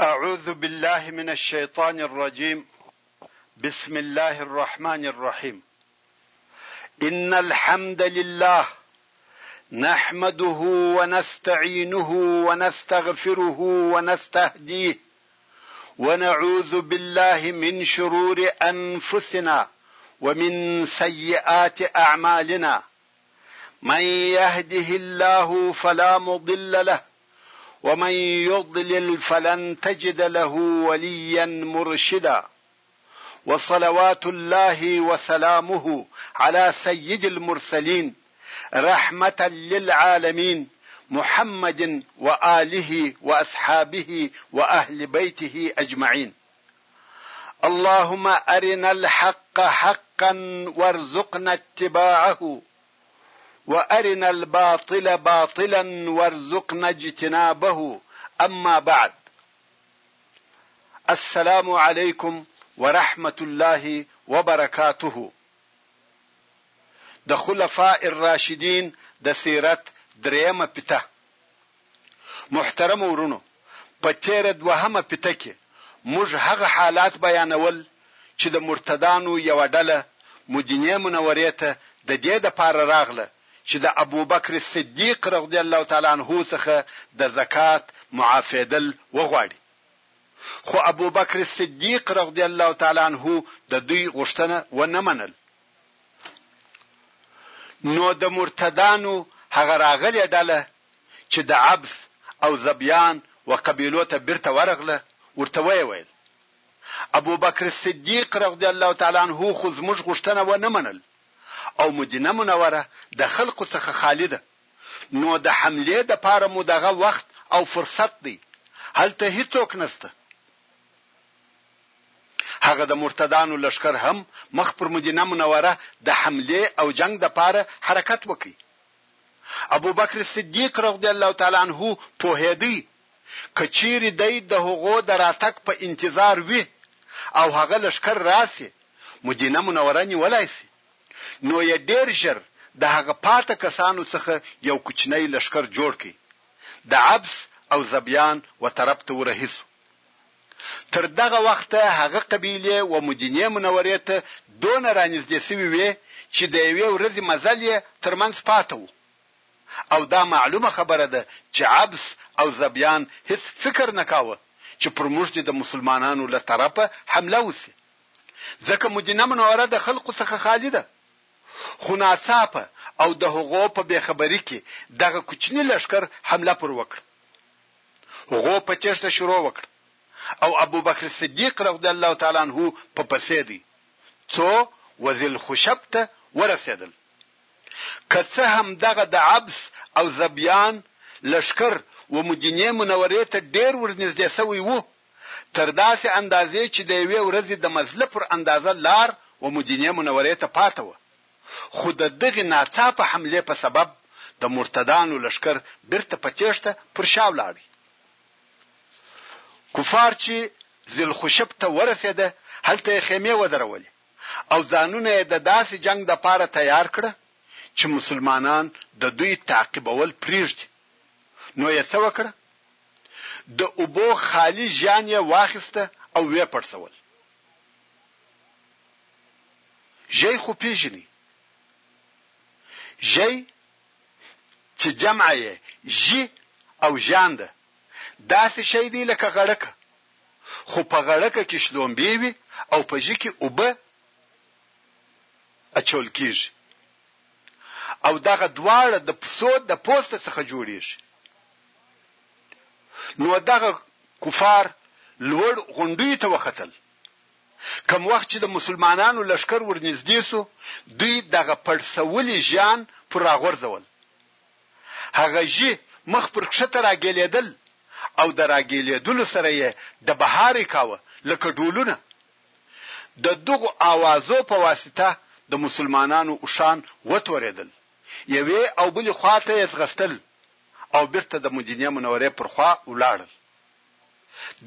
أعوذ بالله من الشيطان الرجيم بسم الله الرحمن الرحيم إن الحمد لله نحمده ونستعينه ونستغفره ونستهديه ونعوذ بالله من شرور أنفسنا ومن سيئات أعمالنا من يهده الله فلا مضل له ومن يضلل فلن تجد له وليا مرشدا وصلوات الله وسلامه على سيد المرسلين رحمة للعالمين محمد وآله وأصحابه وأهل بيته أجمعين اللهم ارنا الحق حقا وارزقنا اتباعه وارنا الباطل باطلا وارزقنا اجتنابه اما بعد السلام علیکم ورحمت الله وبرکاته د خلفاء الراشدین د سیرت دریمه پته محترمو ورونو په تېره دوهمه پته کې موږ هغه حالات بیانول چې د مرتدانو یوه ډله مدینې منورې ته د دې لپاره راغله چې د ابوبکر صدیق رضی الله تعالی عنه څخه د زکات معافېدل وغواړي خو ابوبکر صدیق رضی الله تعالی عنه د دوی غوښتنه و نه منل نو د مرتدانو هغه راغلې ډله چې د عبث او ذبیان و قبیلو ته بیرته ورغله ورته ویې ویل، ابوبکر صدیق رضی الله تعالی عنه خو زموږ غوښتنه ونه منل او مدینه منوره د خلقو څخه خالي ده نو د حملې دپاره مو دغه وخت او فرصت دی هلته هیڅوک نشته. هغه د مرتدانو لښکر هم مخ پر مدینه منوره د حملې او جنګ دپاره حرکت وکړ. ابوبکر صدیق رضی الله تعالی عنه پوهېدی که چېرې دی د هغو د راتګ په انتظار وي او هغه لښکر راشي مدینه منوره نیولای شي نو یې ډېر ژر د هغه پاته کسانو څخه یو کوچنی لښکر جوړ کړ د عبس او ذبیان و طرف ته ورهي شو. تر دغه وخته هغه قبیلې و مدینې منورې ته دونه رانږدې شوې وې چې د یوې ورځې مزل یې تر منځ پاته و او دا معلومه خبره ده چې عبس او ذبیان هیڅ فکر نه کاوه چې پر موږ دې د مسلمانانو له طرفه حمله وشي ځکه مدینه منوره د خلقو څخه خالي ده خو ناڅاپه او د هغو په بې خبري کې دغه کوچني لښکر حمله پر وکړه غو په تېښته شروع وکړه او ابوبکر صدیق رضی الله تعالی عنه په پسې دی څو وذیلخشب ته ورسېدل. که څه هم دغه د عبس او ذبیان لښکر ومدینې منورې ته ډېر ورنږدې شوی وو تر داسې اندازې چې د یوې ورځې د مزله پر اندازه لار ومدینې منورې ته پاته وه، خو د دغې ناڅاپه حملې په سبب د مرتدانو لښکر بیرته په تیښته پر شا ولاړ. کفار چې ذیلخشب ته ورسیده هلته یې خیمې ودرولې او ځانونه یې د داسې جنګ لپاره تیار کړه چې مسلمانان د دوی تعقیبول پریږدي. نو یې څه وکړه؟ د اوبو خالي ژیان یې واخیسته او ویې پړسول. ژی خو پېژنی ژی چې جمع یې ژي او ژان ده داسې شی دی لکه غړکه خو په غړکه کې شلومبې وي او په ژي کې اوبه اچول کېږي او دغه دواړه د پسو د پوسته څخه جوړیږي نو دغه کفار لوړ غونډیو ته وختل کوم وخت چې د مسلمانانو لښکر ور نږدې شو، دوی دغه پړسولي ژیان پر راغورځول. هغه ژي مخ پر کښته راګېلېدل او د راګېلېدلو سره یې ډبهاری کاوه لکه ډولونه. د دغو آوازو په واسطه د مسلمانانو اوښان وتورېدل، یوې او بلې خوا ته یې ځغستل او بېرته د مدینې منورې پر خوا ولاړل.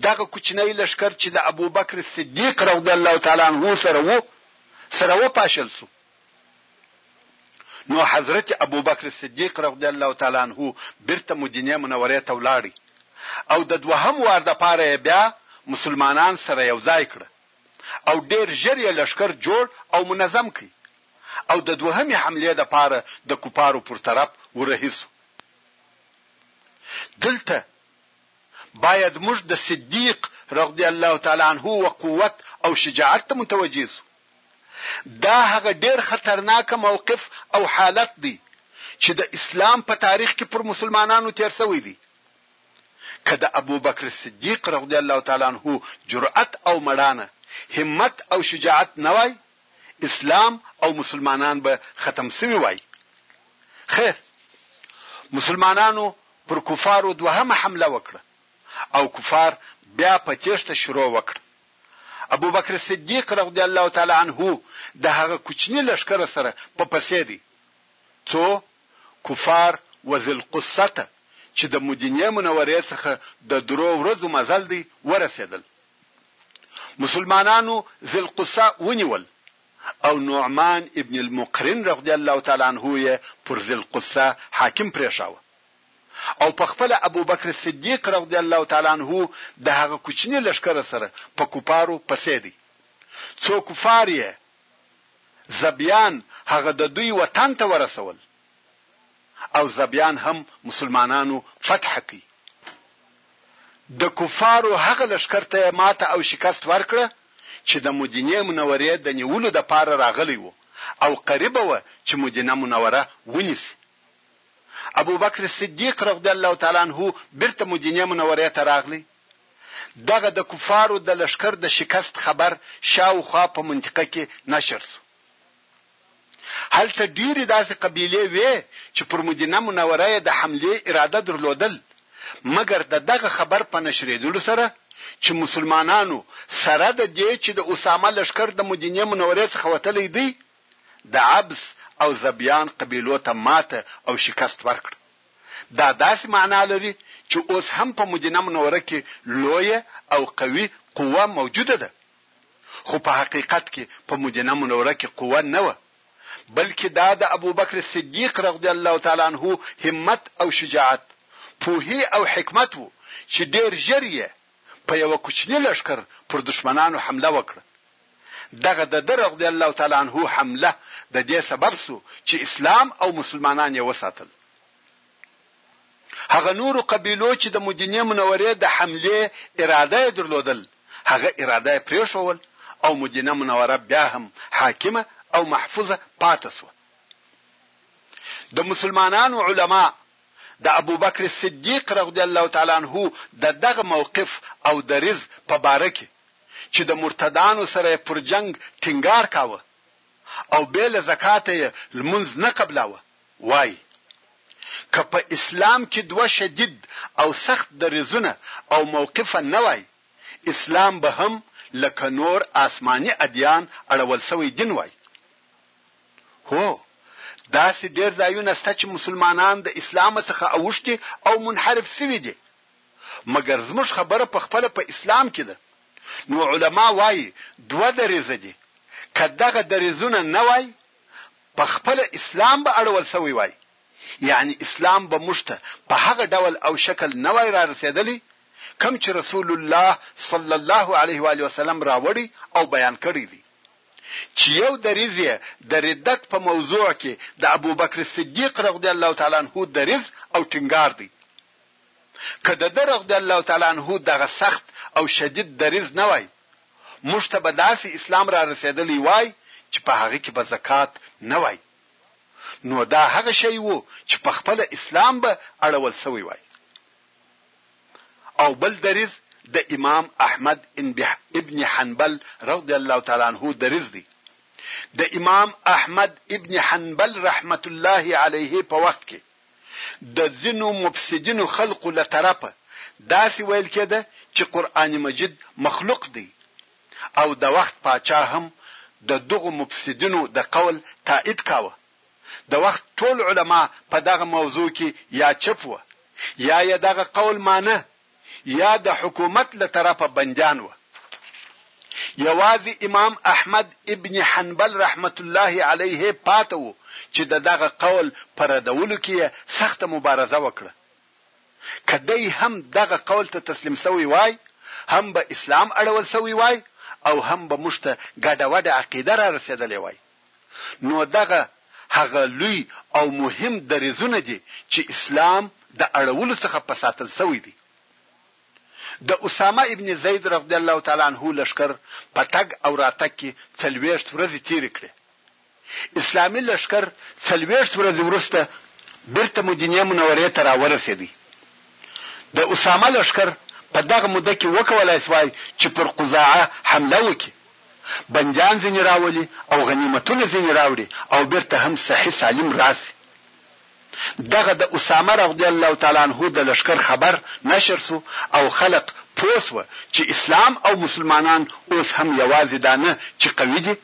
دغه کوچنی لښکر چې د ابوبکر صدیق رضی الله تعالی عنه سره وو سره وپاشل شو نو حضرت ابوبکر صدیق رضی الله تعالی عنه بیرته مدینې منورې ته ولاړی او د دوهم وار د پاره یې بیا مسلمانان سره یو ځای کړ او ډیر ژر یې لشکر جوړ او منظم کړ او د دوهمې حملې د پاره د کفارو پر طرف ورهیسو دلته باید موږ د صدیق رضی الله تعالی عنه و قوت او شجاعت ته متوجه شو. دا هغه ډېر خطرناک موقف او حالت دی چې د اسلام په تاریخ کې پر مسلمانانو تېر شوی دی. که د ابوبکر صدیق رضی الله تعالی عنه جرأت او مړانه، همت او شجاعت نه وای، اسلام او مسلمانان به ختم شوي وای. خیر، مسلمانانو پر کفارو دوهمه حمله وکړه او کفار بیا په تېښته شروع وکړه. ابوبکر صدیق رضی الله تعالی عنه د هغه کوچني لښکر سره په پسې دی. څو کفار و ذی القصه ته چې د مدینې منورې څخه د درو ورځو مزل دی ورسېدل. مسلمانانو ذی القصه ونیول او نعمان ابن المقرن رضی الله تعالی عنه یې پر ذی القصه حاکم پرېښاوه او په خپله ابوبکر صدیق رضی الله تعالی عنه د هغه کوچني لښکر سره په کفارو پسې دی څو کفار یې، ذبیان، هغه د دوی وطن ته ورسول. او زبیان هم مسلمانانو فتح کړ. د کفارو هغه لښکر ته یې ماته او شکست ورکړه چې د مدینې منورې د نیولو لپاره راغلی و او قریبه وه چې مدینه منوره ونیسي. ابوبکر صدیق رضی الله تعالی عنه بیرته مدینې منورې ته راغلی. دغه د کفارو د لښکر د شکست خبر شاوخوا په منطقه کې نشر شو. هلته ډېرې داسې قبیلې وې چې پر مدینه منوره یې د حملې اراده درلودل مګر د دغه خبر په نشرېدلو سره چې مسلمانانو سره د دې چې د اسامه لښکر د مدینې منورې څخه وتلی دی د عبس او ذبیان قبیلو ته ماته او شکست ورکړ دا داسې معنا لري چې اوس هم په مدینه منوره کې لویه او قوي قوه موجوده ده خو په حقیقت کې په مدینه منوره کې قوه نه وه، بلکې دا د ابوبکر صدیق رضی الله تعالی عنه همت او شجاعت، پوهي او حکمت وو چې ډېر ژر یې په یوه کوچني لښکر پر دښمنانو حمله وکړه. دغه د ده رضی الله تعالی عنه حمله د دې سبب شو چې اسلام او مسلمانان یې وساتل. هغه نورو قبیلو چې د مدینې منورې د حملې اراده یې درلودل هغه اراده یې پرېښول او مدینه منوره بیا هم حاکمه او محفوظه پاته شوه. د مسلمانانو علما د ابوبکر صدیق رضی الله تعالی عنه د دغه موقف او دریز په باره کې چې د مرتدانو سره پر جنګ ټینګار کاوه او بې له زکاته یې لمونځ نه قبلاوه وايي، که په اسلام کې دوه شدید او سخت دریځونه او موقفه نه وای، اسلام به هم لکه نور آسماني ادیان اړول شوی دین وای. هو، داسې ډېر ځایونه شته چې مسلمانان د اسلامه څخه اوښتي او منحرف شوي دي، مګر زموږ خبره په خپله په اسلام کې ده. نو علما وايي، دوه دریځه دي، که دغه دریځونه نه وای، پخپله اسلام به اړول شوی وای، یعنی اسلام به موږ ته په هغه ډول او شکل نه وای رارسېدلی کوم چې رسول الله صلی الله علیه وآله وسلم راوړی او بیان کړی دی چې یو دریځ یې د ردت په موضوع کې د ابوبکر صدیق رضی الله تعالی عنه دریځ او ټینګار دی. که د ده رضی الله تعالی عنه دغه سخت او شدید دریځ نه وای، موږ ته به داسې اسلام را رسېدلی وای چې په هغه کې به زکات نه وای، نو دا هغه شی و چې په خپله اسلام به اړول شوی وای. او بل دریځ د امام احمد ابن حنبل رضی الله تعالی عنه دریځ دی. د امام احمد ابن حنبل رحمت الله علیه په وخت کې، د ځینو مفسدینو خلقو له طرفه داسې ویل کېده چې قرآن مجید مخلوق دی او د وخت پاچا هم د دغو مفسدینو د قول تائید کاوه. د وخت ټول علماء په دغه موضوع کې یا چپ وه یا یې دغه قول مانه یا د حکومت له طرفه بندیان وه یوازې امام احمد ابن حنبل رحمت الله علیه پاته وو چې د دغه قول په ردولو کې یې سخته مبارزه وکړه که دی هم دغه قول ته تسلیم شوی وای هم به اسلام اړول شوی وای او هم به موږ ته ګډه وډه عقیده را رسېدلې وای. نو دغه هغه لوی او مهم دريځونه دي چې اسلام د اړولو څخه په ساتل شوی دی. د اسامه ابن زيد رضی الله تعالی عنه لښکر په تګ او راتګ کې څلوېښت ورځې تېرې کړې. اسلامي لښکر څلوېښت ورځې وروسته بېرته مدينې منورې ته راورسېدی. د اسامه لښکر په دغه موده کې وکولای شوای چې پر قضاعه حمله وکړي. بندیان ځینې راولي او غنیمتونه ځینې راوړي او بیرته هم صحي سالم راشي. دغه د اسامه رضی الله تعالی عنه د لښکر خبر نشر شو او خلق پوه شوه چې اسلام او مسلمانان اوس هم یوازې دا نه چې قوي دي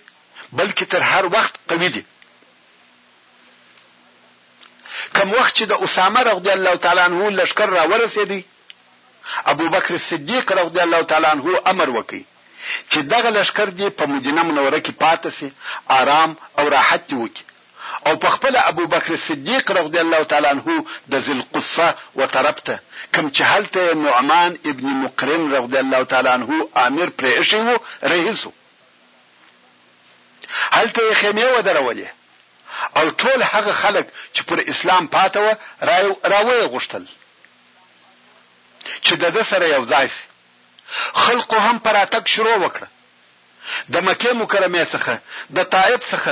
بلکې تر هر وخت قوي دي. کوم وخت چې د اسامه رضی الله تعالی عنه لښکر راورسیدی، ابوبکر صدیق رضی الله تعالی عنه امر وکړ چې دغه لښکر دې په مدینه منوره کې پاتې شي، آرام او راحت دې وکړي او په خپله ابوبکر صدیق رضی الله تعالی عنه د ذی القصه و طرف ته، کوم چې هلته یې نعمان ابن مقرن رضی الله تعالی عنه آمر پرې ایښی و، رهي شو. هلته یې خیمې ودرولې او ټول هغه خلک چې پر اسلام پاتې وه، را ویې غوښتل. چې د ده سره یوځای شي. خلقو هم په راتګ شروع وکړه. د مکې مکرمې څخه، د طائف څخه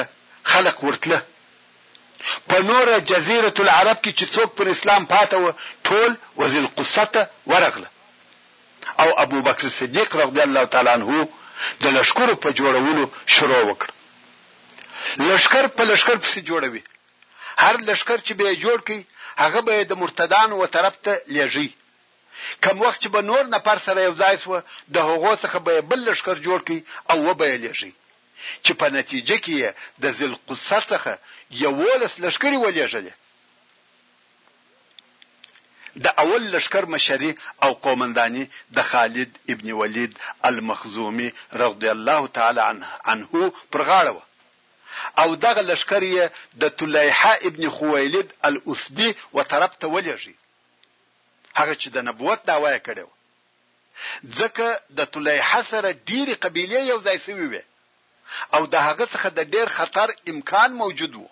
خلق ورتله. په نوره جزیرة العرب کې چې څوک پر اسلام پاته وه، ټول و ذی القصة ته ورغله او ابوبکر صدیق رضی الله تعالی عنه د لښکرو په جوړولو شروع وکړه. لښکر په لښکر پسې جوړوي. هر لښکر چې به یې جوړ کړي هغه به یې د مرتدانو و طرف ته لېږي. کوم وخت چې به نور نفر سره یو ځای شوه د هغو څخه به یې بل لښکر جوړ کړي او و به یې لېږي چې په نتیجه کې یې د ذی القصه څخه یوولس لښکرې و لېږلې. د اول لښکر مشري او قومنداني د خالد ابن ولید المخزومي رضی الله تعالی عنه پر غاړه وه. او دغه لښکر یې د طلیحه ابن خویلد الاسدي و طرف ته ولېږی هغه چې د نبوت دعوه یې کړې وه ځکه د طلیحه سره ډېرې قبیلې یو ځای شوې وې او د هغه څخه د ډېر خطر امکان موجود و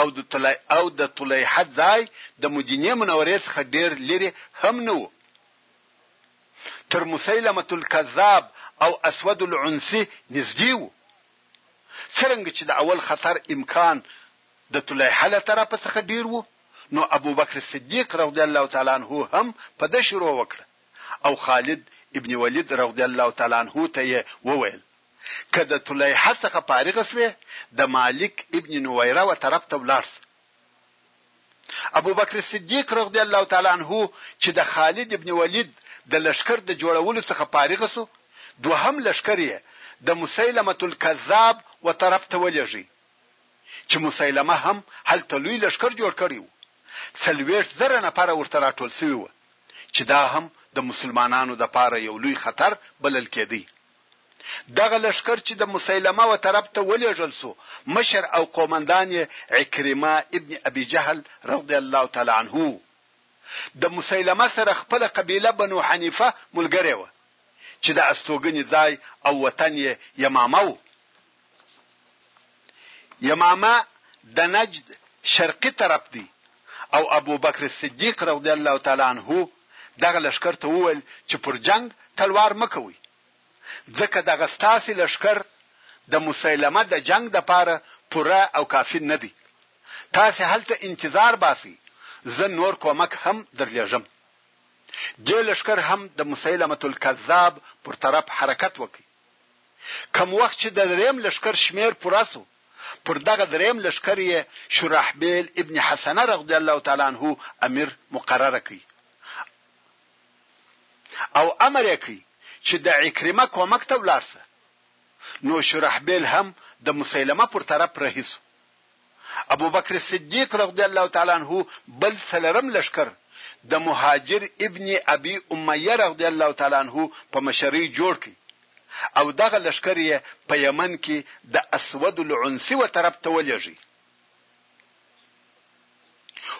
او د طلیحه او د طلیحه ځای د مدینې منورې څخه ډېر لرې هم نه و تر مسیلمة الکذاب او اسود العنسی نږدې و څرنګه چې د اول خطر امکان د طليحه له طرفه څخه ډېر وو نو ابوبکر صديق رضي الله تعالی عنه هم په ده شروع وکړه او خالد ابن وليد رضي الله تعالی عنه ته يې وويل، که د طليحه څخه فارغه شوې د مالک ابن نويره و طرف ته ولاړ شه ابوبکر صدیق رضی الله تعالی عنه چې د خالد ابن ولید د لښکر د جوړولو څخه فارغ شو، دوهم لښکر یې د مسیلمة الکذاب و طرف ته ولېږی، چې مسیلمه هم هلته لوی لښکر جوړ کړی و، څلوېښت زره نفره ورته راټول شوي و، چې دا هم د مسلمانانو لپاره یو لوی خطر بلل کېدی. دغه لښکر چې د مسیلمه و طرف ته ولېږل شو، مشر او قومندان یې عکرمه ابن ابي جهل رضي الله تعالی عنه وو. د مسیلمه سره خپله قبیله بنو حنیفه ملګرې وه، چې د استوګنې ځای او وطن یې یمامه وو. یمامه د نجد شرقي طرف دی او ابوبکر صدیق رضی الله تعالی عنه دغه لښکر ته وویل چې پر جنګ تلوار مه کوئ ځکه دغه ستاسې لښکر د مسیلمه د جنګ دپاره پوره او کافي نه دی تاسې هلته انتظار باسئ زه نور کومک هم درلېږم دې لښکر هم د مسیلمة الکذاب پر طرف حرکت وکړ کوم وخت چې د درېیم لښکر شمېر پوره شو، پر دغه درېیم لښکر یې شرحبیل ابن حسنه رضی الله تعالی عنه امیر مقرر کړ او امر یې کړ چې د عکرمه کومک ته ولاړ شه، نو شرحبیل هم د مسیلمه پر طرف رهي شو. ابوبکر صدیق رضی الله تعالی عنه بل څلورم لښکر د مهاجر ابن ابي اميه رضی الله تعالی عنه په مشرۍ جوړ کړ او دغه لښکر يې په يمن کې د اسود العنسي و طرف ته ولېږی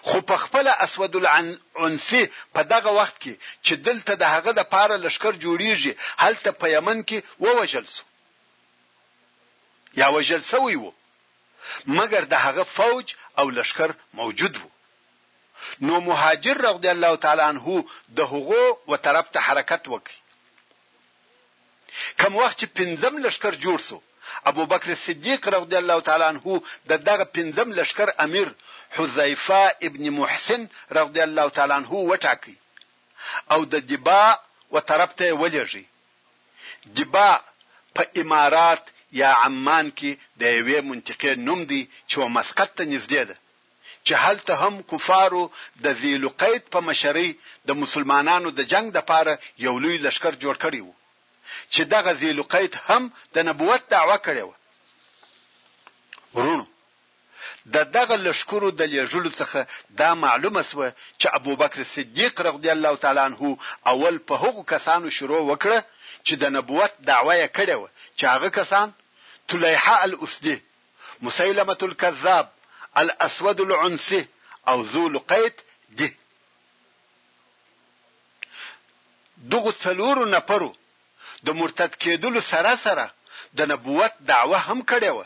خو په خپل اسود العنسي په دغه وخت کې چې دلته د هغه د پاره لښکر جوړیږي هلته په یمن کې ووجل سو یا وجل سوی وو مګر د هغه فوج او لښکر موجود وو نو مهاجر رضی الله تعالی عنه د هغو و طرف ته حرکت وکړ کوم وخت چې پنځم لښکر جوړ شو ابوبکر صدیق رضی الله تعالی عنه د دغه پنځم لښکر امیر حذیفه ابن محسن رضی الله تعالی عنه وټاکی او د دبا و طرف ته ولېږي دباع په امارات یا عمان کې د یوې منطقې نوم دی چې و مسقط ته نږدې ده چې هلته هم کفارو د ذی لقیط په مشرۍ د مسلمانانو د جنګ لپاره یو لوی لښکر جوړ کړی وو چې دغه ذی لقیط هم د نبوت دعوه کړې وه. وروڼو! د دغه لښکرو د لېږلو څخه دا معلومه شوه چې ابوبکر صدیق رضی الله تعالی عنه اول په هغو کسانو شروع وکړه چې د نبوت دعوه یې کړې وه چې هغه کسان، طلیحه الاسدي، مسیلمة الکذاب، الاسود العنسي او ذو لقیط، دي. دغو څلورو نفرو د مرتد کېدلو سره سره د نبوت دعوه هم کړې وه.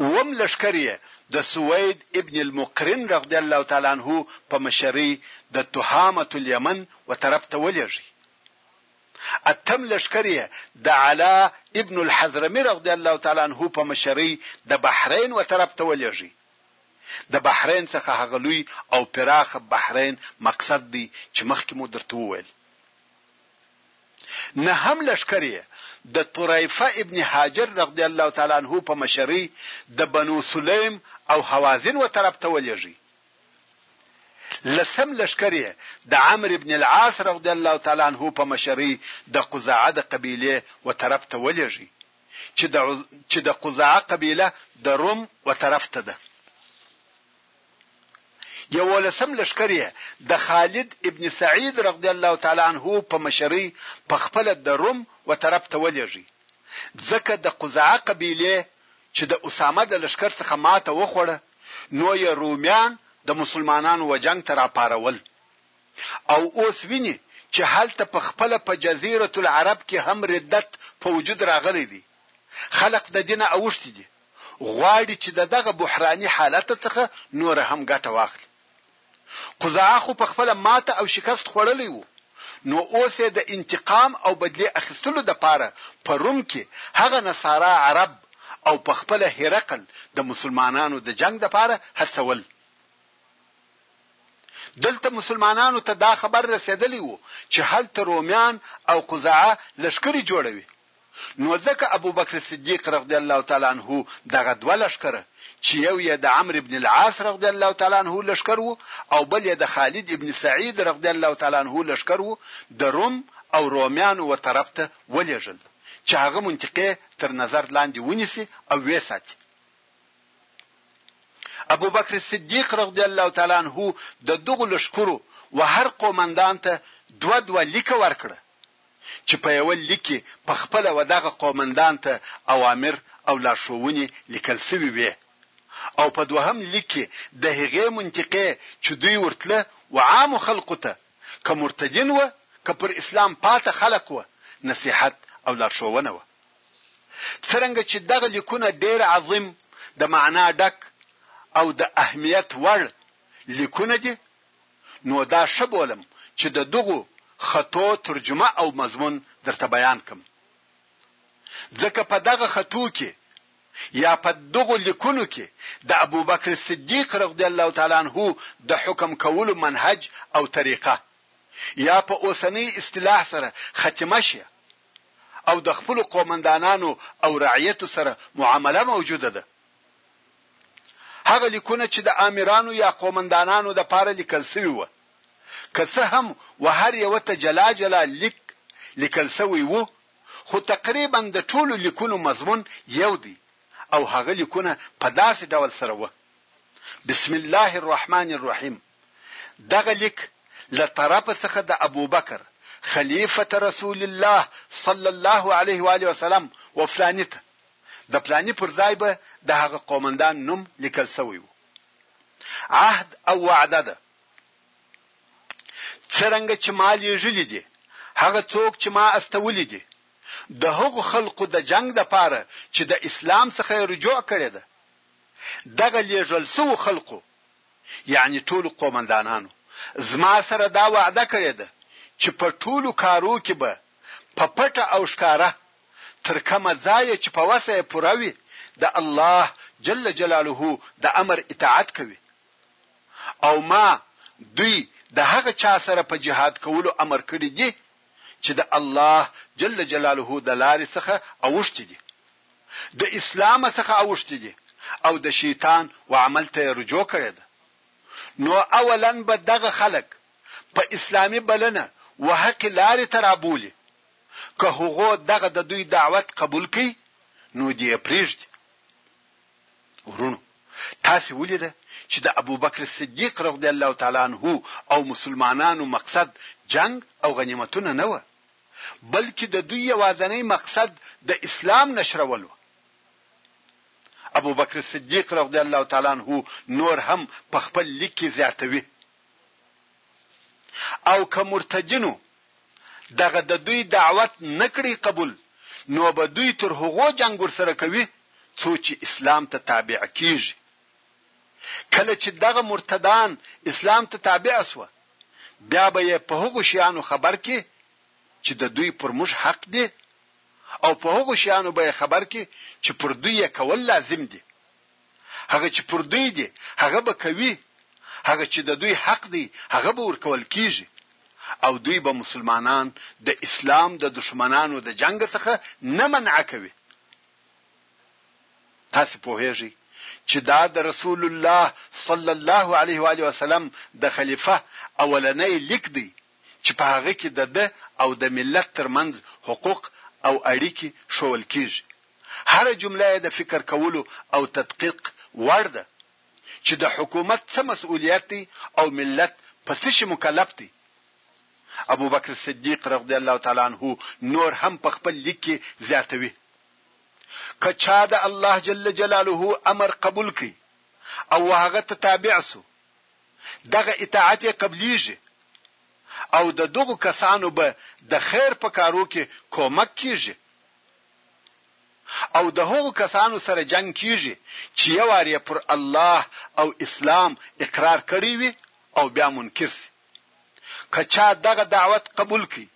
اووم لښکر یې د سوید ابن المقرن رضی الله تعالی عنه په مشرۍ د تهامة الیمن و طرف ته ولېږی. اتم لښکر یې د علاء ابن الحضرمي رضی الله تعالی عنه په مشرۍ د بحرین و طرف ته ولېږی. د بحرین څخه هغه لوی او پراخه بحرین مقصد دی چې مخکې مو درته وویل. نه هم لښکر یې د طریفه ابن هاجر رضی الله تعالی عنه په مشرۍ د بنو سلیم او هوازن و طرف ته ولېږی. لسم لښکر یې د عمرو ابن العاص رضی الله تعالی عنه په مشرۍ د قضاعه د قبیلې و طرف ته ولېږی چې د چې د قضاعه قبیله د روم و طرف ته ده. یوولسم لښکر یې د خالد ابن سعید رضی الله تعالی عنه په مشرۍ په خپله د روم و طرف ته ولېږی، ځکه د قضاعه قبیلې چې د اسامه د لښکر څخه ماته وخوړه نو یې رومیان د مسلمانانو و جنګ ته راپارول او اوس وینی چې هلته په خپله په جزیرة العرب کې هم ردت په وجود راغلی دی، خلق د دینه اوښتي دي. غواړي چې د دغه بحراني حالت څخه نوره هم ګټه واخلي. قزاع خو په خپله ماته او شکست خوړلی وو، نو اوس یې د انتقام او بدلې اخیستلو د پاره په روم کې هغه نصارا عرب او په خپله هرقل د مسلمانانو د جنګ د پاره هڅول. دلته مسلمانانو ته دا خبر رسېدلی وو چې هلته رومیان او قزاع لښکرې جوړوي. نو ځکه ابوبکر صدیق رضی الله تعالی عنه دغه دوه لښکره چې یو یې د عمرو بن العاص رضی الله تعالی عنه لښکر وو او بل یې د خالد ابن سعید رضی الله تعالی عنه لښکر وو د روم او رومیانو و طرف ته ولېږل چې هغه منطقې تر نظر لاندې ونیسي او وې ساتي. ابوبکر صدیق رضی الله تعالی عنه د دغو لښکرو و هر قومندان ته دوه دوه لیکه ورکړه چې په یوه لیک کې په خپله و دغه قومندان ته اوامر او لارښوونې لیکل شوې وې او په دوهم لیک کې د هغې منطقې چې دوی ورتله و عامو خلقو ته که مرتدین وه که پر اسلام پاته خلق وه نصیحت او لارښوونه وه. څرنګه چې دغه لیکونه ډېر عظیم، د معنا ډک او د اهمیت وړ لیکونه دي نو دا ښه بولم چې د دغو خطو ترجمه او مضمون درته بیان کړم ځکه په دغه خطو کې یا په دغو لیکونو کې د ابوبکر صدیق رضی الله تعالی عنه د حکم کولو منهج او طریقه یا په اوسنۍ اصطلاح سره ختمه شي او د خپل قومندانانو او رعیتو سره معامله موجوده ده هغه لیکونه چې د آمرانو یا قومندانانو د پاره لیکل شوی و که څه هم و هر یو ته جلا جلا لیک لیکل شوی وو خو تقریبا د ټولو لیکونو مضمون یو دی او هغه لیکونه په داسې ډول سره و بسم الله الرحمن الرحیم دغه لیک له طرف څخه د ابوبکر خلیفه رسول الله صلی الله علیه و علیه وسلم و فلانی ته د پلاني پر ځای به د هغه قومندان نوم لیکل شوی و. عهد او وعده ده. څرنګه چې ما لېږلي دي، هغه څوک چې ما استولي دي، د هغو خلقو د جنګ لپاره چې د اسلام څخه یې رجوع کړې ده، دغه لېږل شوو خلقو، یعنې ټولو قومندانانو، زما سره دا وعده کړې ده چې په ټولو کارو کې به په پټه او ښکاره تر کومه ځایه چې په وسه یې پوره وي د الله جل جلاله د امر اطاعت کوي او ما دوی د هغه چا سره په جهاد کولو امر کړي دي چې د الله جل جلاله د لارې څخه اوښتي دي د اسلامه څخه اوښتي دي او د شیطان و عمل ته یې رجوع کړې ده نو اولا به دغه خلک په اسلامي بلنه وحقې لارې ته رابولي، که هغو دغه د دوی دعوت قبول کړ نو دې پرېږدي. وروڼو! تاسې ولیده چې د ابوبکر صدیق رضی الله تعالی عنه او مسلمانانو مقصد جنګ او غنیمتونه نه وه، بلکې د دوی یوازنی مقصد د اسلام نشرول وه. ابوبکر صدیق رضی الله تعالی عنه نور هم په خپل لیک کې زیاتوي. او که مرتدینو دغه ددوی دعوت نه کړی قبول نو به دوی تر هغو جنګ ورسره کوی څو چی اسلام ته تابع کیږی کله چی دغه مرتدان اسلام ته تابع سوه بیا به یی په هغو شیانو خبر کی چی ددوی پر موږ حق دی او په هغو شیانو به یی خبر کی چی پر دوی یی کول لازم دی. هغه چې پر دوی دي هغه به کوي، هغه چې د دوی حق دی هغه به ورکول کیږي او دوی به مسلمانان د اسلام د دښمنانو د جنګ څخه نه منع کوي. تاسې پوهیږئ چې دا د رسول الله صلی الله علیه وآله وسلم د خلیفه اولنی لیک دی چې په هغه کې د ده او د ملت تر منځ حقوق او اړیکې ښوول کېږي. هره جمله یې د فکر کولو او تدقیق وړ ده، چې د حکومت څه مسؤلیت دی او ملت په څه شي مکلف دی؟ ابوبکر صدیق رضی الله تعالی عنه نور هم په خپل لیک کې زیاتوي، که چا د الله جل جلاله امر قبول کړ او هغه ته تابع شو، دغه اطاعت یې قبلیږي او د دغو کسانو به د خیر په کارو کې کومک کیږي او د هغو کسانو سره جنګ کیږي چې یو وار یې پر الله او اسلام اقرار کړی وي او بیا منکر سي که چا دغه دعوت قبول کړي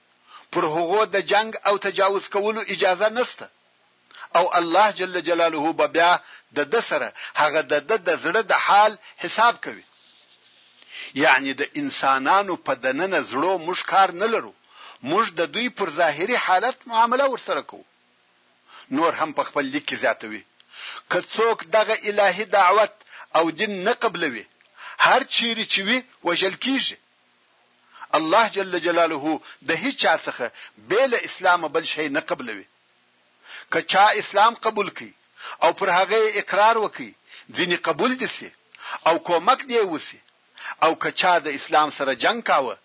پر هغو د جنګ او تجاوز کولو اجازه نسته او الله جل جلاله به بیا د ده سره هغه د ده د زړه د حال حساب کوي. یعنې د انسانانو په دننه زړو موږ کار نه لرو، موږ د دوی پر ظاهري حالت معامله ورسره کوو. نور هم په خپل لیک کې زیاتوي، که څوک دغه الهي دعوت او دین نه قبلوي، هر چیرې چې وي وژل کیږي. الله جل جلاله د هیچا څخه بې له اسلامه بل شی نه قبلوي. که چا اسلام قبول کړي او پر هغه يې اقرار وکړي ځينې قبول دې شي او کومک دې يې وشي او که چا د اسلام سره جنګ کاوه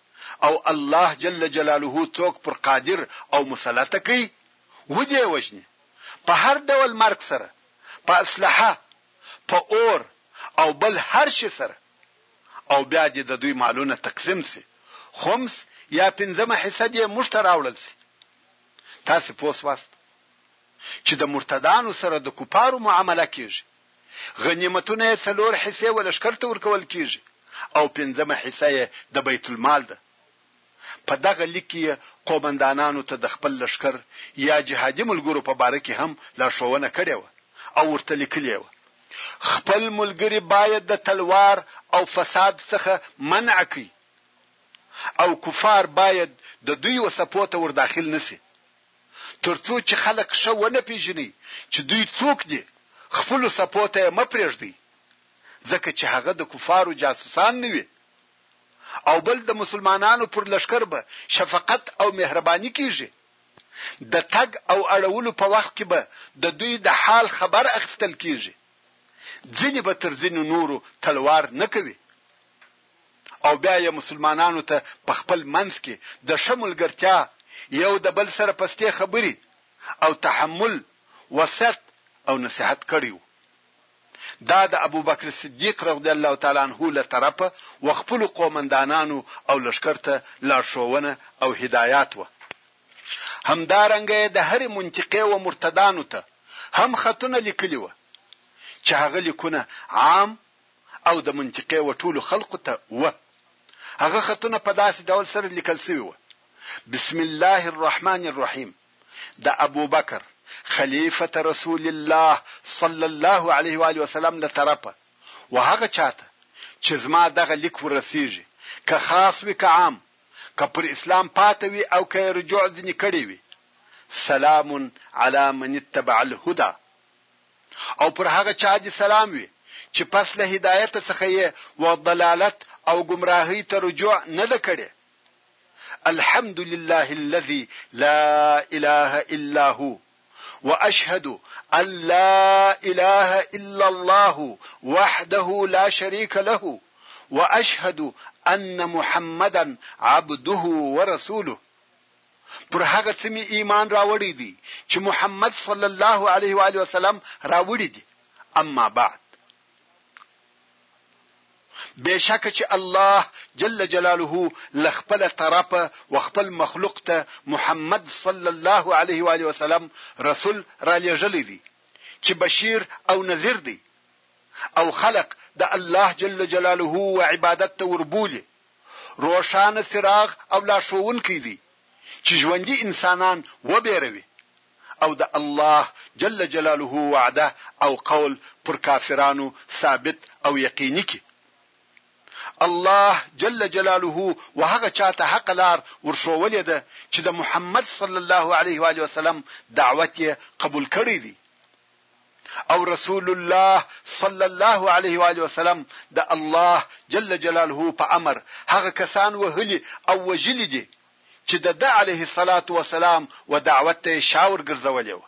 او الله جل جلاله څوک پر قادر او مسلط کړي و دې وژني په هر ډول مرګ سره په اسلحه په اور او بل هر شي سره او بيا دې د دوی مالونه تقسيم شي خمس يا پنځمه حصه دې موږ ته راوړل شي. تاسې پوه شواست چې د مرتدانو سره د کفارو معامله کېږي، غنیمتونه یې څلور حصې و لښکر ته ورکول کېږي او پنځمه حصه یې د بیت المال ده. په دغه لیک کې یې قومندانانو ته د خپل لښکر یا جهادي ملګرو په باره کې هم لارښوونه کړې وه او ورته لیکلي یې وه. خپل ملګري باید د تلوار او فساد څخه منع کړئ. او کفار باید د دوی وسپو ته ورداخل نه شي تر څو چې خلک ښه ونه پېژني چې دوی څوک دي خپلو سپو ته یې مه پرېږدئ ځکه چې هغه د کفارو جاسوسان نه وي او بل د مسلمانانو پر لښکر به شفقت او مهرباني کېږي د تګ او اړولو په وخت کې به د دوی د حال خبر اخیستل کېږي ځینې به تر ځینو نورو تلوار نه کوي. او بیا یې مسلمانانو ته په خپل منځ کې د ښه ملګرتیا، یو د بل سره پستې خبرې او تحمل وصیت او نصیحت کړی و. دا د ابوبکر صدیق رضی الله تعالی عنه له طرفه وخپلو قومندانانو او لښکر ته لارښوونه او هدایات وه. همدارنګه یې د هرې منطقې و مرتدانو ته هم خطونه لیکلي وه چې هغه لیکونه عام او د منطقې و ټولو خلقو ته وه هغه خطونه په داسې ډول سره لیکل شوي وه بسم الله الرحمن الرحیم د ابوبکر خلیفة رسول الله صلی الله علیه و آله وسلم له طرفه و هغه چاته چې زما دغه لیک ورسیږي که خاص وي که عام که پر اسلام پاته وي او که یې رجوع ځینې کړی وي سلام علی من اتبع الهدی او پر هغه چا دې سلام وي چې پس له هدایت څخه یې و ضلالت او ګمراهۍ ته رجوع نه ده کړې، الحمد لله الذي لا اله الا هو واشهد ان لا اله الا الله وحده لا شريک له واشهد ان محمدا عبده ورسوله پر هغه څه مې ایمان راوړی دی چې محمد صلی الله علیه و آله وسلم راوړي دي اما بعد بشک چې الله جل جلاله له خپل طرفه و خپل مخلوق ته محمد صلی الله علیه و آله وسلم رسول را لېږلی دی چې بشیر او نذیر دی او خلق د الله جل جلاله و عبادت ته وربولي روښانه څراغ او لارښوونکی دی چې ژوندي انسانان وبېروي او د الله جل جلاله وعده او قول پر کافرانو ثابت او یقیني کړي. الله جل جلاله وهغه چا ته حقه لار ورښوولې ده چې د محمد صلی الله علیه وآله وسلم دعوت یې قبول کړی دی. او رسول الله صلی الله علیه و آله وسلم د الله جل جلاله په امر هغه کسان وهلي او وژلي دي چې د ده علیه الصلاة والسلام و دعوت ته یې شا ورګرځولې وه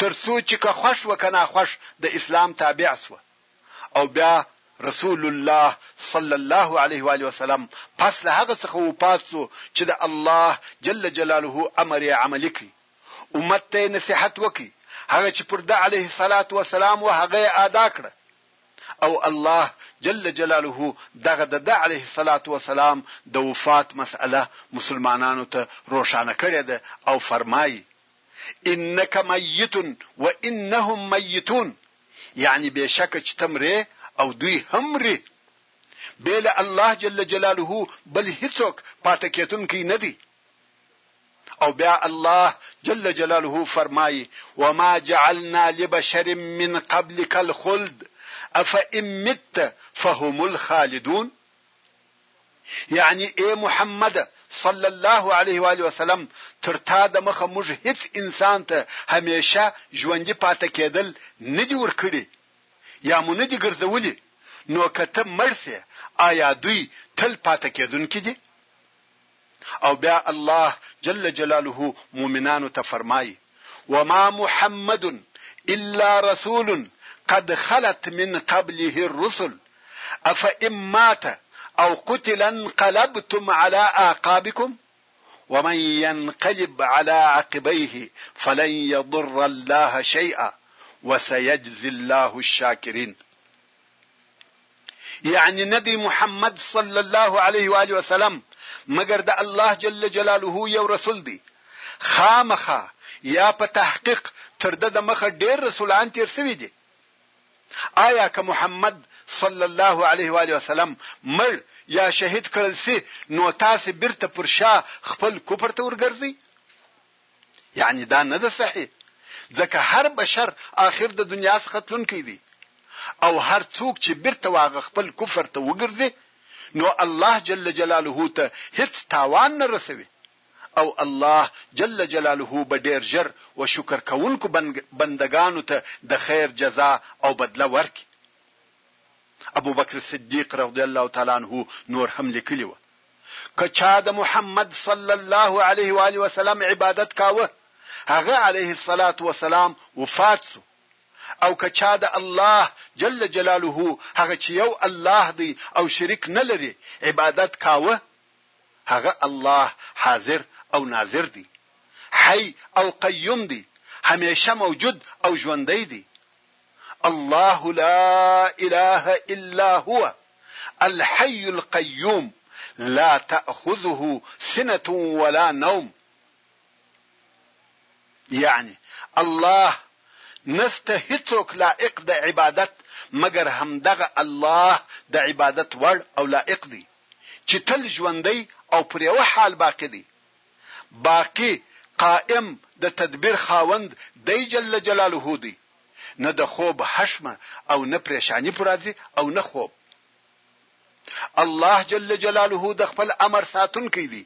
تر څو چې که خوښ و که ناخوښ د اسلام تابع شوه او بیا رسول الله صلی الله علیه و آله وسلم پس له هغه څخه وفات شو چې د الله جل جلاله امر یې عملي کړي امت ته یې نصیحت وکړ، هغه چې پر ده علیه الصلوة والسلام وه هغه یې آدا کړه او الله جل جلاله دغه د ده علیه الصلوة والسلام د وفات مسئله مسلمانانو ته روښانه کړې ده او فرمایي، انک میت و انهم میتون، یعنې بېشکه چې ته مرې او دوی هم مري، بې له الله جل جلاله بل هیڅوک پاتې کېدونکی نه دی. او بیا الله جل جلاله فرمایي وما جعلنا لبشر من قبلک الخلد افئن مت فهم الخالدون یعنی ای محمد صلی الله علیه و علیه وسلم تر تا د مخه موږ هیڅ انسان ته همیشه ژوندي پاتې کېدل نه دي ورکړي یا مو نه دي ګرځولي نو که ته مړ سې آیا دوی تل پاتې کېدونکي دي او بیا الله جل جلاله مؤمنانو ته فرمایي وما محمد الا رسول قد خلت من قبله الرسل افئن مات او قتل انقلبتم على اعقابكم ومن ينقلب على عقبيه فلن يضر الله شيئا وسيجزي الله الشاكرين یعنی نبی محمد صلی الله علیه و آله وسلم مګر د الله جل جلاله یو رسول دی خامخا یا په تحقیق تر د مخه ډیر رسولان تیر شوی دي آیا که محمد صلی الله علیه و آله وسلم مړ یا شهید کړل سي نو تاسو بیرته پر شا خپل کفر ته ورګرځي یعنی دا نه ده صحیح ځکه هر بشر آخر د دنیا څخه تلونکی دی او هر څوک چې بیرته واغه خپل کفر ته وګرځي نو الله جل جلاله ته هیڅ تاوان نه رسوي او الله جل جلاله به ډیر ژر و شکر کوونکو بندگانو ته د خیر جزا او بدله ورکړي ابو بکر صدیق رضی الله تعالی عنه نور هم لیکلی و که چا د محمد صلی الله علیه و آله وسلم عبادت کاوه هغه علیه الصلاة والسلام وفات سو او که چا د الله جل جلاله هغه چې یو الله دی او شریک نه لري عبادت کاوه هغه الله حاضر او ناظر دی حی او قیوم دی همیشه موجود او ژوندی دی الله لا اله الا هو الحي القيوم لا تأخذه سنة ولا نوم یعنی الله نسته هیڅوک لائق د عبادت مګر همدغه الله د عبادت وړ او لائق دی چې تل ژوندی او پر یو حال باقی دی باقي، قائم، د تدبير خاوند دی جل جلاله دی، نه د خوب هښمه او نه پرېشاني په راځي او نه خوب. الله جل جلاله د خپل امر ساتونکی دی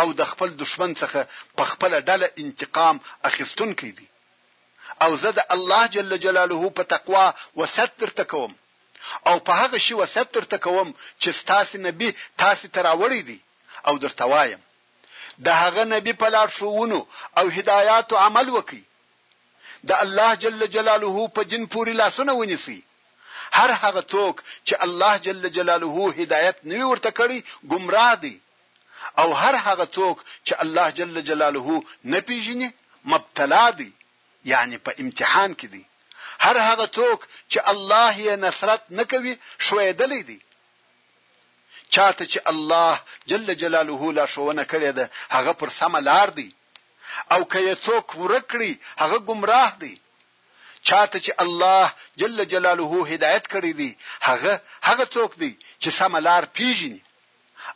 او د خپل دښمن څخه په خپله ډله انتقام اخيستونکی دی. او زه د الله جل جلاله په تقوا وصيت درته کوم. او په هغه شي وصیت درته کوم چې ستاسې نبي تاسې ته راوړی دی او درته وایم د هغه نبي په لارښوونو او هدایاتو عمل وکړئ، د الله جل جلاله په دین پورې لاسونه ونیسئ، هر هغه څوک چې الله جل جلاله هدایت نه وي ورته کړی ګمراه دی او هر هغه څوک چې الله جل جلاله نه پېژني مبتلا دی. یعنی په امتحان کې دی هر هغه څوک چې الله یې نصرت نه کوي ښویدلی دی چاته چې الله جل جلاله لارښوونه کړې ده هغه پر سمه لار دی او که یې څوک ورک کړي هغه ګمراه دی چاته چې الله جل جلاله هدایت کړی دی هغه هغه څوک دی چې سم لار پیژني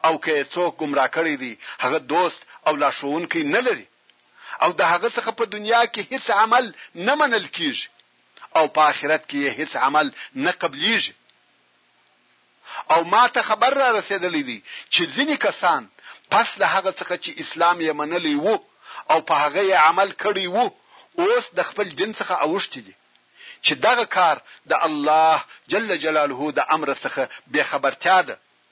او که څوک گمراه کړی دی هغه دوست او لارښوونکی نه لري او د هغه څخه په دنیا کي هیڅ عمل نه منل کیږي او په آخرت کي یې هیڅ عمل نه قبلیږي او ما ته خبر را رسېدلی دی چي ځیني کسان پس له هغه څخه چي اسلام یې منلی وو او په هغه یې عمل کړی وو اوس د خپل دین څخه اوښتي دي چي دغه کار د الله جل جلاله د امر څخه بې خبرتیا ده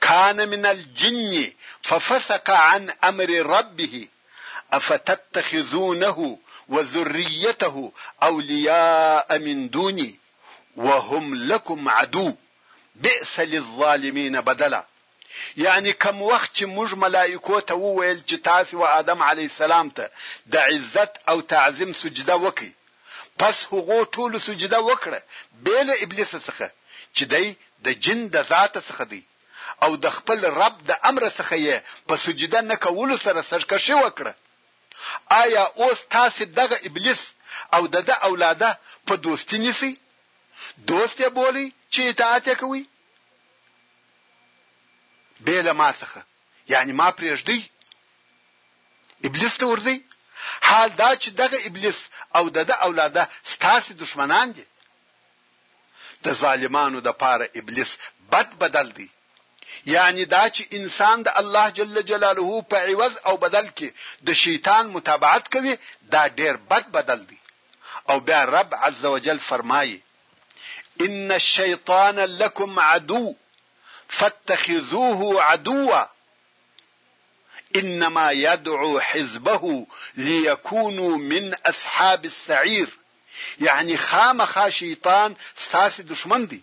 کان من الجن ففسق عن امر ربه افتتخذونه وذریته اولیاء من دونی وهم لکم عدو بئس للظالمین بدلا یعنی کوم وخت چې موږ ملائکو ته وویل چې تاسې و آدم علیه السلام ته د عزت او تعظیم سجده وکړئ پس هغو ټولو سجده وکړه بې له ابلیس څخه چې دی د جن د ذات څخه دی او د خپل رب د امر څخه یې په سجده نه کولو سره سرکښي وکړه. آیا اوس تاسې دغه ابلیس او د ده اولاده په دوستي نیسئ؟ دوست یې بولئ چې اطاعت یې کوئ بې له ما څخه؟ یعنی ما پرېږدئ ابلیس ته ورځئ حال دا چې دغه ابلیس او دده اولاده ستاسې دښمنان دي د ظالمانو د پاره ابلیس بد بدل دی یعنی دا چې انسان د الله جل جلاله په عوض او بدل کې د شیطان متابعت کوي دا ډیر بد بدل دی او بیا رب عز وجل فرمایي ان الشیطان لکم عدو فاتخذوه عدوا انما يدعو حزبه ليكونو من اصحاب السعير يعني خامخا شيطان ستاسې دښمن دی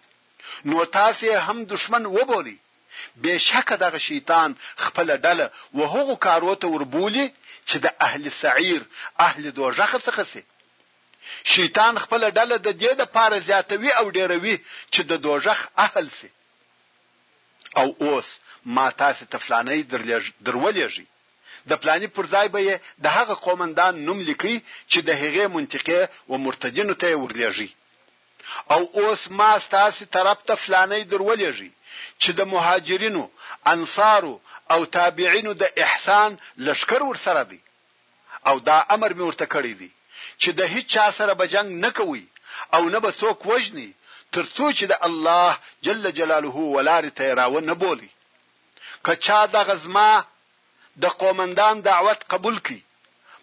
نو تاسې يې هم دښمن وبولئ بېشکه دغه شيطان خپله ډله وهغو کارو ته وربولي چې د اهل سعير، اهل دوږخ، څخه شي. شیطان خپله ډله د دې لپاره زیاتوي او ډېروي چې د دوږخ اهل شي. او اوس ما تاسې ته فلانی درولېږی، د پلاني پر ځای به یې د هغه قومندان نوم لیکئ چې د هغې منطقې و مرتدینو ته یې ورلېږی. او اوس ما ستاسې طرف ته فلانی درولېږی چې د مهاجرینو، انصارو او تابعینو د احسان لښکر ورسره دی. او دا امر مې ورته کړی دی چې د هیچا سره به جنګ نه کوئ او نه به څوک وژنئ تر څو چې د الله جل جلاله ولارې ته یې راوه نه بولئ. که چا دغه زما د قومندان دعوت قبول کړ،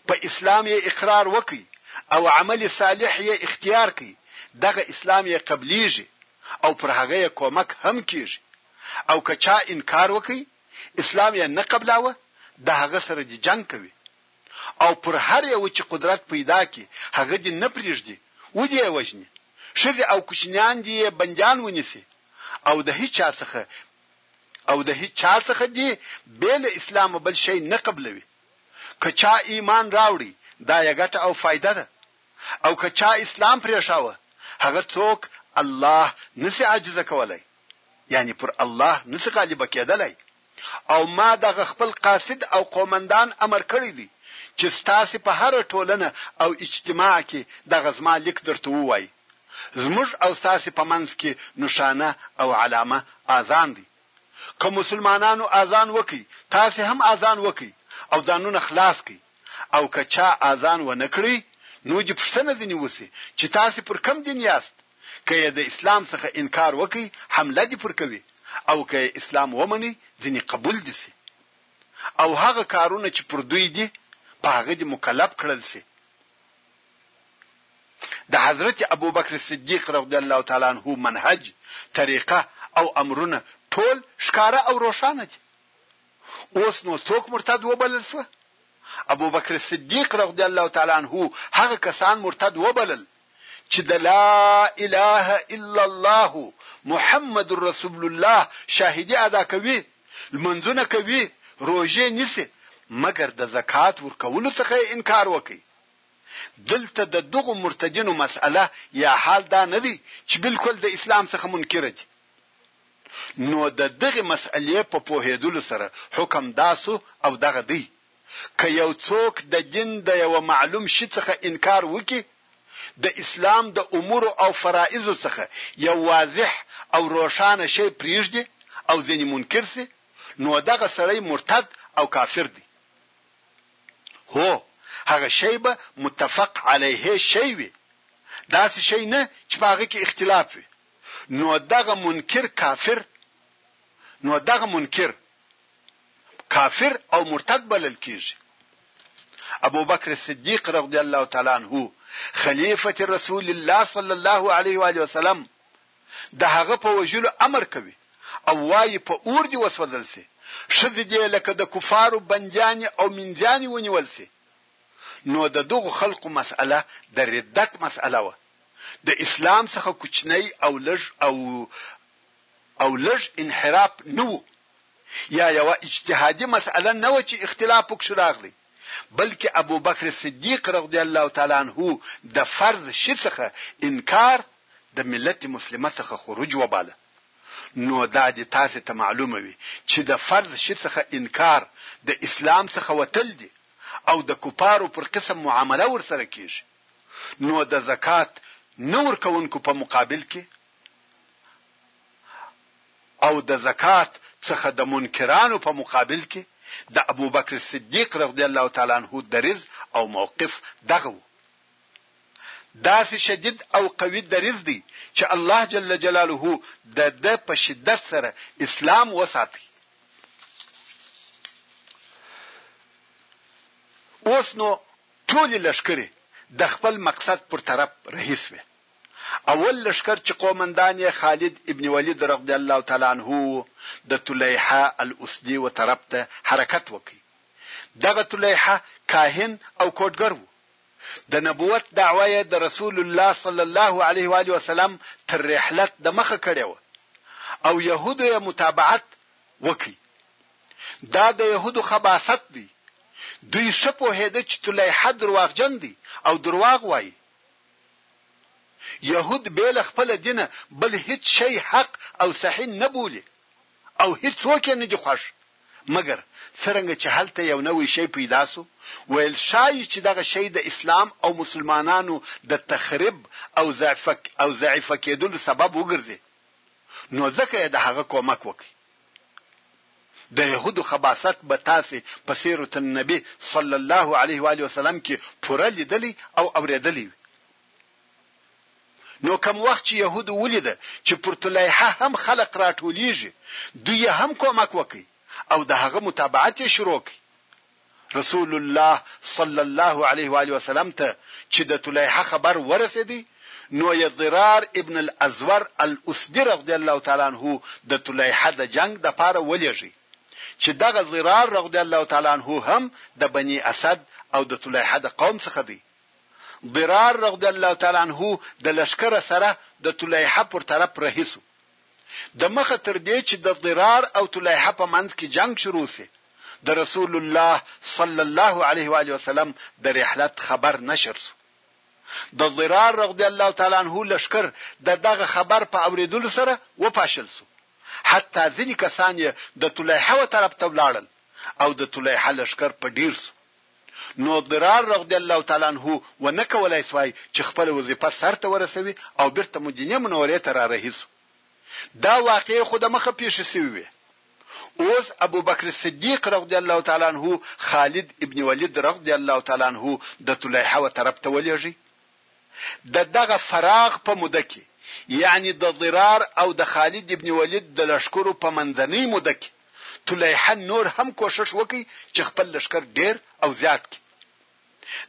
په اسلام یې اقرار وکړ او عمل صالح یې اختیار کړ، دغه اسلام یې قبلیږي او پر هغه یې کومک هم کیږي او که چا انکار وکړ، اسلام یې نه قبلاوه د هغه سره دې جنګ کوي او پر هر یوه چې قدرت پیدا کړي هغه دې نه پریږدي ودې یې وژني ښځې او کوچنیان دې یې بندیان ونیسي او د هیچا څخه او د هیچا څخه دې بې له اسلامه بل شی نه قبلوي که چا ایمان راوړي دا یې ګټه او فایده ده او که چا اسلام پرېښاوه هغه څوک الله نسي عاجزه کولای یعنی پر الله نسی غالب کېدلی او ما دغه خپل قاصد او قومندان امر کړی دی چې ستاسې په هره ټولنه او اجتماع کې دغه زما لیک درته ووایی زموږ او ستاسې په منځ کې نښانه او علامه آذان دی که مسلمانانو آذان وکړي تاسې هم آذان وکړي او ځانونه خلاص کړي او که چا آذان ونه کړی نو دې پوښتنه ځنې وشي چې تاسې پر کوم دین یاست که یې د اسلام څخه انکار وکړي حمله دې پر کوي او که یې اسلام ومني ځینې قبول دې شي او هغه کارونه چې پر دوی دي په هغه دې مکلف کړل شي. د حضرت ابوبکر صدیق رضی الله تعالی عنه منهج، طریقه او امرونه ټول ښکاره او روښانه دي. اوس نو څوک مرتد وبلل شو؟ ابوبکر صدیق رضی الله تعالی عنه هغه کسان مرتد وبلل چې د لا اله الا الله محمد رسول الله شاهدي ادا کوي، لمونځونه کوي، روژې نیسي، مګر د زکات ورکولو څخه یې انکار وکړ. دلته د دغو مرتدینو مسئله یا حال دا نه دی چې بالکل د اسلام څخه منکر دي، نو د دغې مسئلې په پوهېدلو سره حکم دا سو او دغه دی، که یو څوک د دین د یوه معلوم شي څخه انکار وکړي، د اسلام د امورو او فرائضو څخه یو واضح او روښانه شی پرېږدي او ځنې منکر شي، نو دغه سړی مرتد او کافر دی. هو! هغه شی به متفق علیه شی وي، داسې شی نه چې په هغه کې اختلاف وي. نو دغه منکر کافر نو دغه منکر کافر او مرتد بلل کیږي ابو بکر صدیق رضی الله تعالی عنه خلیفه رسول الله صلی الله علیه و علیه وسلم د هغه په وجلو امر کوي او وایي په اور دی وسوځل سي شذ دی لکه د کفارو بنديان او منځيان ونیول سي نو د دغه خلقو مسأله د ردت مسأله و د اسلام څخه کوچنی او لږ او او لږ انحراف نه وو یا یوه اجتهادي مسئله نه وه چې اختلاف پکښې راغلی بلکې ابوبکر صدیق رضی الله تعالی عنه د فرض شي څخه انکار د ملت مسلمه څخه خروج وباله نو دا دې تاسې ته معلومه وي چې د فرض شي څخه انکار د اسلام څخه وتل دي او د کفارو پر قسم معامله ورسره کیږي. نو د زکات نه ورکونکو په مقابل کې او د زکات څخه د منکرانو په مقابل کې د ابوبکر صدیق رضی الله تعالی عنه دریځ او موقف دغه وو داسې شدید او قوي دریځ دی چې الله جل جلاله د ده په شدت سره اسلام وساتي اوس نو ټولې لښکرې د خپل مقصد پر طرف رهي شوې. اول لښکر چې قومندان یې خالد ابن ولید رضی الله تعالی عنه و، د طلیحه الاسدي و طرف ته حرکت وکړ. دغه طلیحه کاهن او کوډګر و. د نبوت دعوه یې د رسول الله صلی الله علیه و آله وسلم تر رحلت د مخه کړې وه او یهودو یې متابعت وکړي. دا د یهودو خباثت دی. دوی ښه پوهېده چې طلیحه درواغجن دی او درواغ وایي. یهود بې له خپل دینه بل هیڅ شی حق او صحیح نه بولي او هیڅوک یې نه دي خوښ، مګر څرنګه چې هلته یو نوی شی پیدا شو، ویل ښایي چې دغه شی د اسلام او مسلمانانو د تخریب او ضعیفه کېدلو سبب وګرځي. نو ځکه يې د هغه کومک وکړئ. د يهودو خباثت به تاسې په سيرة النبي صلی الله عليه وآله وسلم کې پوره ليدلی او اورېدلی وي. نو کوم وخت چې يهودو وليده چې پر طليحه هم خلق راټولېږي، دوی يې هم کومک وکړ او د هغه متابعت يې شروع کړ. رسول الله صلی الله علیه و آله وسلم ته چې د طلیحه خبر ورسېدی نو یې ضرار ابن الازور الاسدي رضی الله تعالی عنه د طلیحه د جنګ د پاره ولېږی چې دغه ضرار رضی الله تعالی عنه هم د بني اسد او د طلیحه د قوم څخه دی ضرار رضی الله تعالی عنه د لشکره سره د طلیحه پر طرف رهي سو دمخه تر دې چې د ضرار او طليحه په منځ کې جنګ شروع شي د رسول الله صلی الله علیه و آله وسلم د رحلت خبر نشر شو د ضرار رضی الله تعالی عنه لشکر د دغه خبر په اوریدلو سره وپاشل شو حتی ځینې کسان یې د طليحه و طرف ته ولاړل او د طليحه لشکر په ډیر شو نو ضرار رضی الله تعالی عنه ونه کولای سوای چي خپله وظيفه سر ته ورسوي او بيرته مدينې منورې ته را رهي سو. دا واقعې خو د مخه پېښي سوي وې. اوس ابوبکر صديق رضی الله تعالی عنه خالد ابن وليد رضی الله تعالی عنه د طليحه و طرف ته ولېږی. د دغه فراغ په موده کي، يعني د ضرار او د خالد ابن وليد د لښکرو په منځنۍ موده کي، طلیحه نور هم کوښښ وکړ چې خپل لښکر ډېر او زیات کړي.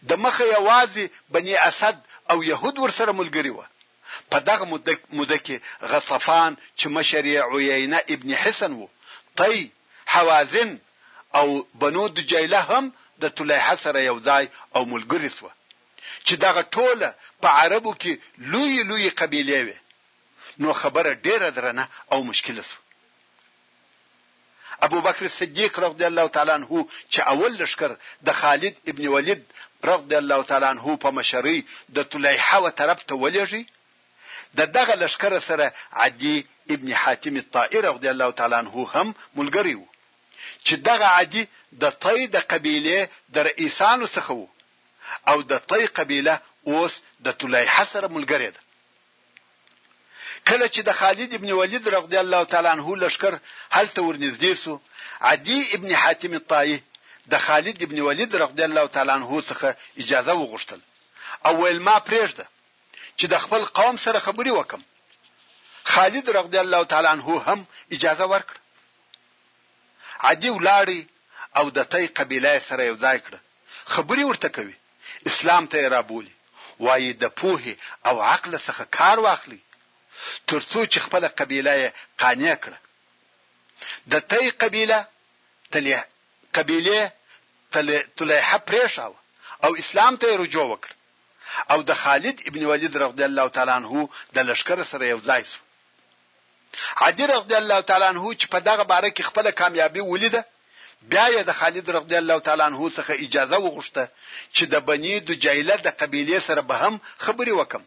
د مخه یوازې بني اسد او یهود ورسره ملګري وه. په دغه موده کې غطفان چې مشر یې عیینه ابن حصن و، طی، حوازن او بنو دجیله هم د طلیحه سره یو ځای او ملګري شوه چې دغه ټوله په عربو کې لویې لویې قبیلې وې نو خبره ډېره درنه او مشکله شوه. ابوبکر صدیق رضی الله تعالی عنه چې اول لښکر د خالد ابن ولید رضی الله تعالی عنه په مشرۍ د طلیحه و طرف ته ولېږی، د دغه لښکر سره عدی ابن حاتم الطائی رضی الله تعالی عنه هم ملګری وو، چې دغه عدی د طی د قبیلې د رئیسانو څخه وو او د طی قبیله اوس د طلیحه سره ملګرې ده. کله چې د خالد ابن ولید رضی الله تعالی عنہ لشکر هلته ورنږدې سو عدی ابن حاتم الطایی د خالد ابن ولید رضی الله تعالی عنہ څخه اجازه وغوښتل او ویل ما پرېږده چې د خپل قوم سره خبري وکم خالد رضی الله تعالی عنہ هم اجازه ورکړه عدی ولاړی او د تای قبیله سره یو ځای کړه خبري ورته کوي اسلام ته یې رابولي، وايي د پوهې او عقله څخه کار واخلئ تر څو چې خپله قبیله یې قانع کړه. د طی قبیله، تلیح، قبیلې، تل، طلیحه، پرېښاوه او اسلام ته یې رجوع وکړه او د خالد ابن ولید رضی الله تعالی عنه د لښکر سره یو ځای شو. عدي رضي الله تعالی عنه چې په دغه باره کې خپله کامیابي ولیده، بیا یې د خالد رضي الله تعالی عنه څخه اجازه وغوښته چې د بني دجیله د قبیلې سره به هم خبرې وکړم،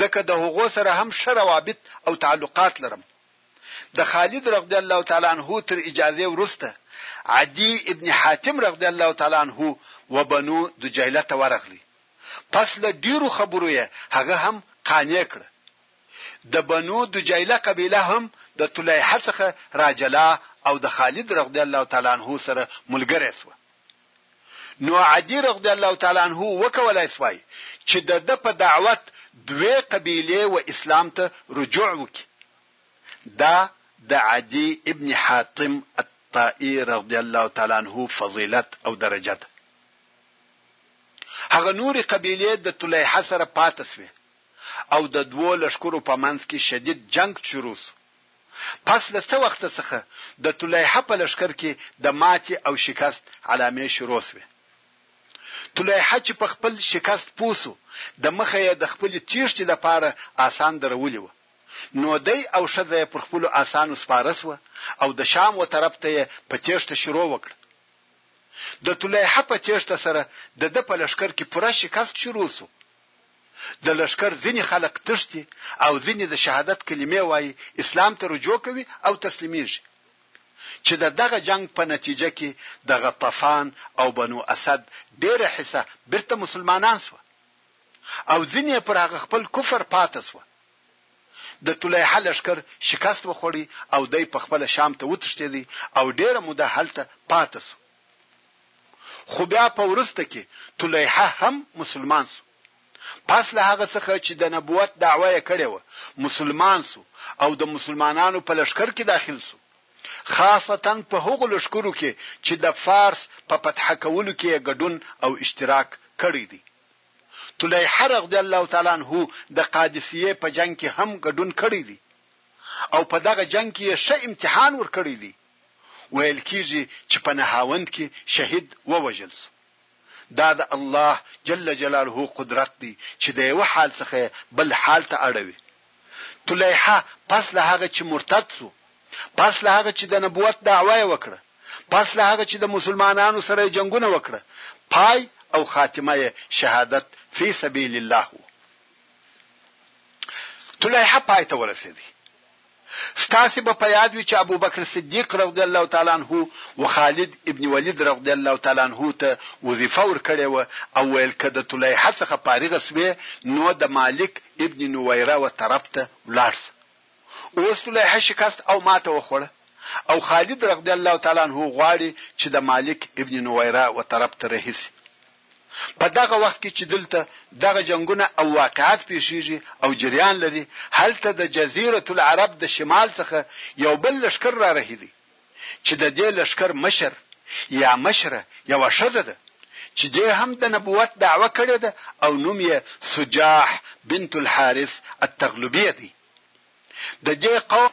ځکه د هغو سره هم ښه روابط او تعلقات لرم. د خالد رضي الله تعالی عنه تر اجازې وروسته عدي ابن حاتم رضي الله تعالی عنه و بنو دجیله ته ورغلی، پس له ډیرو خبرو یې هغه هم قانع کړ. د بنو دجیله قبیله هم د طلیحه څخه را جلا او د خالد رضی الله تعالی عنه سره ملګری شوه. نو عدی رضی الله تعالی عنه وکولای شوای چی د ده په دعوت دوې قبیلې و اسلام ته رجوع وکړي. دا د عدی ابن حاتم الطائی رضی الله تعالی عنه فضیلت او درجه ده. هغه نورې قبیلې د طلیحه سره پاته شوې. او د دوو لښکرو په منځ کې شدید جنګ شروع شو. پس له څه وخته څخه د طلیحه په لښکر کې د ماتې او شکست علامې شروع شوې. طلیحه چې په خپل شکست پوه شو، د مخه یې د خپلې تیښتې لپاره آسان درولي وه، نو دی او ښځه یې پر خپلو آسانو سپاره شوه او د شام و طرف ته یې په تیښته شروع وکړه. د طلیحه په تیښته سره د ده په لښکر کې پوره شکست شروع شو د لښکر ځینې خلک تښتي او ځینې د شهادت کلمې وايي، اسلام ته رجوع کوي او تسلیمیږي. چې د دغه جنګ په نتیجه کې د غطفان او بنو اسد ډېره حصه بیرته مسلمانان شوه او ځینې یې پر هغه خپل کفر پاته شوه. د طلیحه لښکر شکست وخوړی او دی پخپله شام ته وتښتیدی او ډېره موده هلته پاته شو. خو بیا په وروسته کې طلیحه هم مسلمان سو. پس له هغه څخه چې د نبوت دعوه یې کړې وه، مسلمان سو او د مسلمانانو په لښکر کې داخل سو. خاصتاً په هغو لښکرو کې چې د فارس په فتحه کولو کې یې ګډون او اشتراک کړی دی. طلیحه رضی الله تعالی عنه د قادسیې په جنګ کې هم ګډون کړی دی او په دغه جنګ کې یې ښه امتحان ورکړی دی. ویل کیږي چې په نهاوند کې شهید ووژل شو. دا د الله جل جلاله قدرت دی چې د یوه حال څخه یې بل حال ته اړوي. طلیحه پس له هغه چې مرتد شو، پس له هغه چې د نبوت دعوه یې وکړه، پس له هغه چې د مسلمانانو سره یې جنګونه وکړه، پای او خاتمه یې شهادت فی سبیل الله و. طلیحه پای ته ورسېدی. ستاسې به په یاد وي چې ابوبکر صدیق رضی الله تعالی عنه وخالد ابن ولید رضی الله تعالی عنه ته وظیفه ورکړې وه او ویل که د طلیحه څخه فارغه شوې نو د مالک ابن نویره و طرف ته ولاړ شه. اوس طلیحه شکست او ماته وخوړه او خالد رضی الله تعالی عنه غواړي چې د مالک ابن نویره و طرف ته رهي شي. په دغه وخت کې چې دلته دغه جنګونه او واقعات پېښېږي او جریان لري، هلته د جزیرة العرب د شمال څخه یو بل لښکر را رهي دی، چې د دې لښکر مشر یا مشره یوه ښځه ده، چې دې هم د نبوت دعوه کړې ده او نوم یې سجاح بنت الحارث التغلبیه دی. د دې قوم.